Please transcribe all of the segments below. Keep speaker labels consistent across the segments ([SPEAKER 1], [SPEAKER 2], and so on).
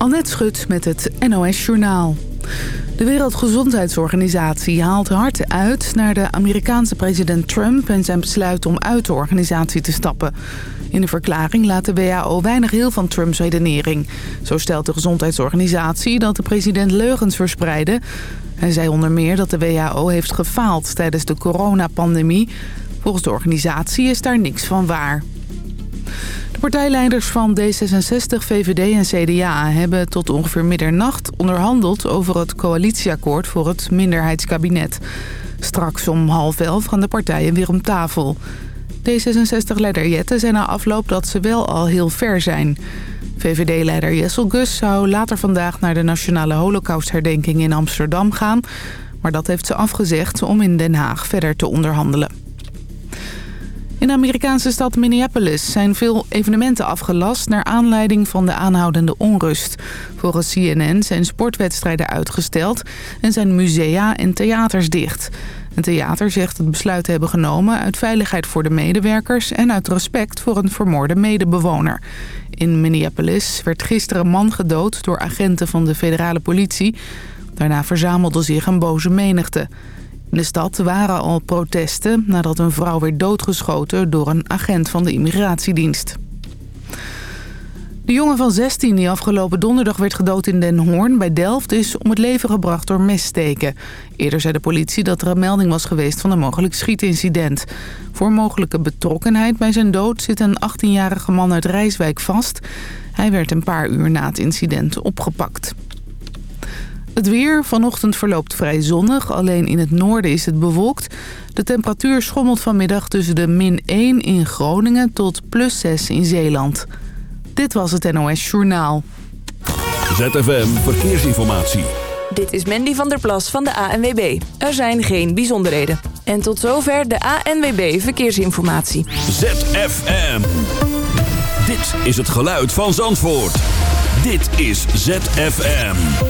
[SPEAKER 1] Annette Schut met het NOS Journaal. De Wereldgezondheidsorganisatie haalt hard uit naar de Amerikaanse president Trump... en zijn besluit om uit de organisatie te stappen. In de verklaring laat de WHO weinig heel van Trumps redenering. Zo stelt de gezondheidsorganisatie dat de president leugens verspreidde. Hij zei onder meer dat de WHO heeft gefaald tijdens de coronapandemie. Volgens de organisatie is daar niks van waar. De partijleiders van D66, VVD en CDA hebben tot ongeveer middernacht onderhandeld over het coalitieakkoord voor het minderheidskabinet. Straks om half elf gaan de partijen weer om tafel. D66-leider Jette zei na afloop dat ze wel al heel ver zijn. VVD-leider Jessel Gus zou later vandaag naar de Nationale Holocaustherdenking in Amsterdam gaan. Maar dat heeft ze afgezegd om in Den Haag verder te onderhandelen. In de Amerikaanse stad Minneapolis zijn veel evenementen afgelast... naar aanleiding van de aanhoudende onrust. Volgens CNN zijn sportwedstrijden uitgesteld... en zijn musea en theaters dicht. Een theater zegt het besluit te hebben genomen... uit veiligheid voor de medewerkers... en uit respect voor een vermoorde medebewoner. In Minneapolis werd gisteren een man gedood... door agenten van de federale politie. Daarna verzamelde zich een boze menigte... In de stad waren al protesten nadat een vrouw werd doodgeschoten door een agent van de immigratiedienst. De jongen van 16 die afgelopen donderdag werd gedood in Den Hoorn bij Delft... is om het leven gebracht door messteken. Eerder zei de politie dat er een melding was geweest van een mogelijk schietincident. Voor mogelijke betrokkenheid bij zijn dood zit een 18-jarige man uit Rijswijk vast. Hij werd een paar uur na het incident opgepakt. Het weer vanochtend verloopt vrij zonnig. Alleen in het noorden is het bewolkt. De temperatuur schommelt vanmiddag tussen de min 1 in Groningen tot plus 6 in Zeeland. Dit was het NOS Journaal.
[SPEAKER 2] ZFM Verkeersinformatie.
[SPEAKER 3] Dit is Mandy van der Plas van de ANWB. Er zijn geen bijzonderheden. En tot zover de ANWB Verkeersinformatie.
[SPEAKER 2] ZFM. Dit is het geluid van Zandvoort. Dit is ZFM.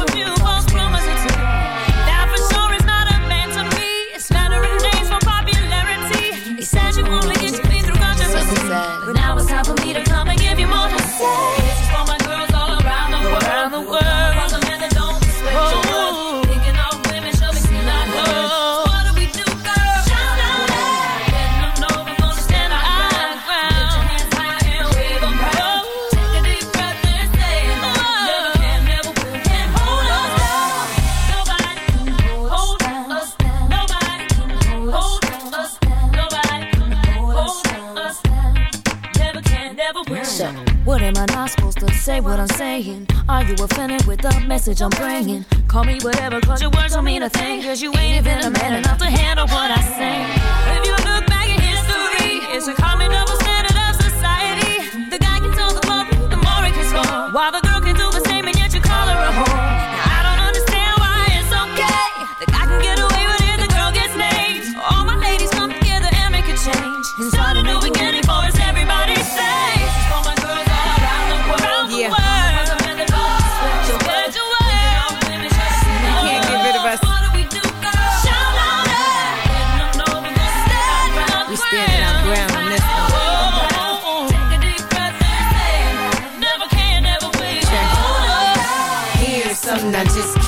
[SPEAKER 4] say what I'm saying? Are you offended with the message I'm bringing? Call me whatever, cause your words don't mean a thing. Cause you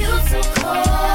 [SPEAKER 5] you so cold.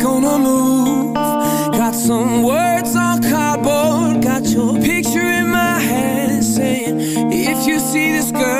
[SPEAKER 6] gonna move. Got some words on cardboard Got your picture in my hand Saying, if you see this girl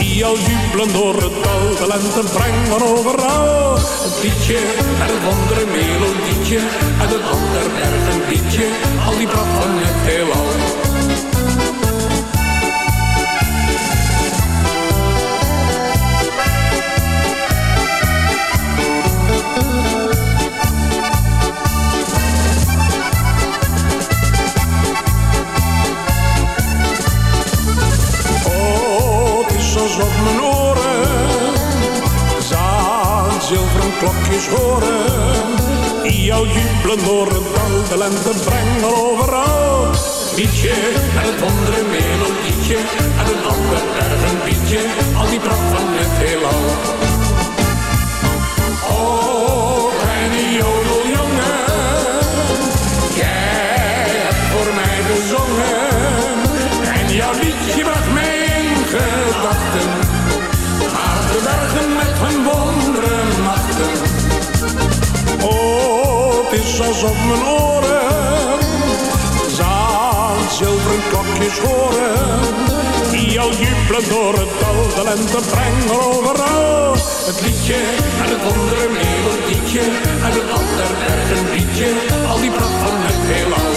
[SPEAKER 7] die al jubelen door het dal, de lente brengt van overal. Een liedje en een andere melodietje, en een ander berg liedje, al die pracht van het heelal. Klokjes horen. Die jou jubelen door het de lente brengen overal. Liedje en het andere melodietje, en een ander erg een liedje, al die pracht van het heelal. Is alsof mijn oren zaad zilveren klokjes horen. Die al jubelen door het dal, de lente brengen overal. Het liedje en het andere melodietje en het ander berg een liedje. Al die pracht van het heelal.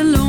[SPEAKER 8] alone.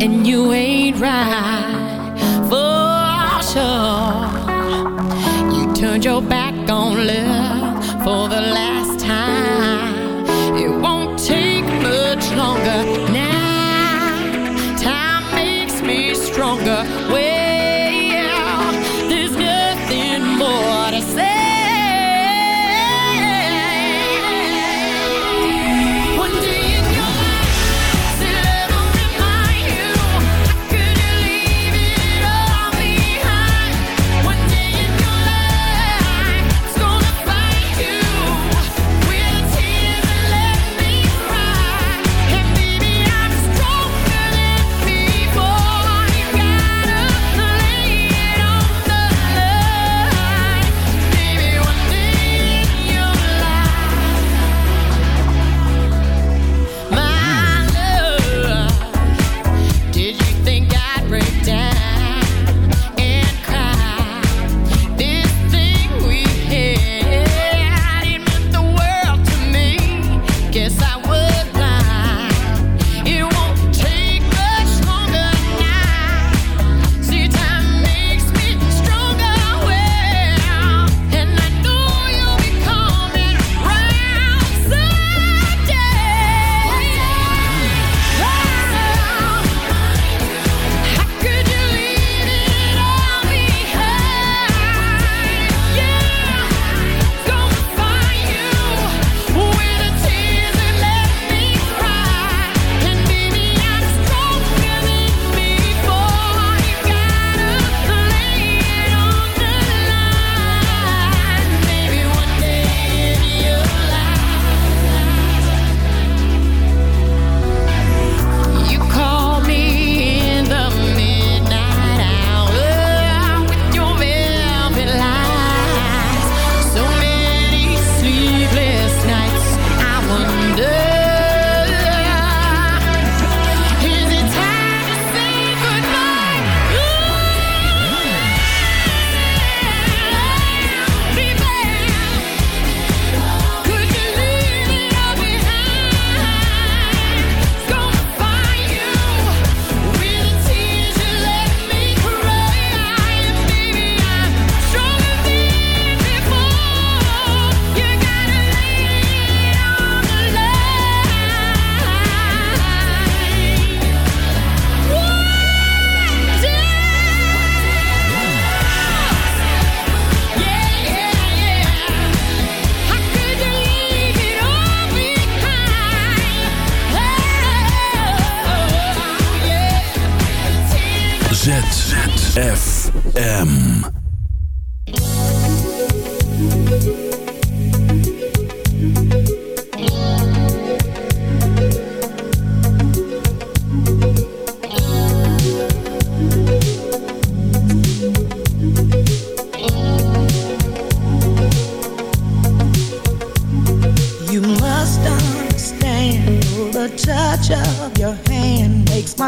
[SPEAKER 5] And you ain't right for sure. You turned your back on love for the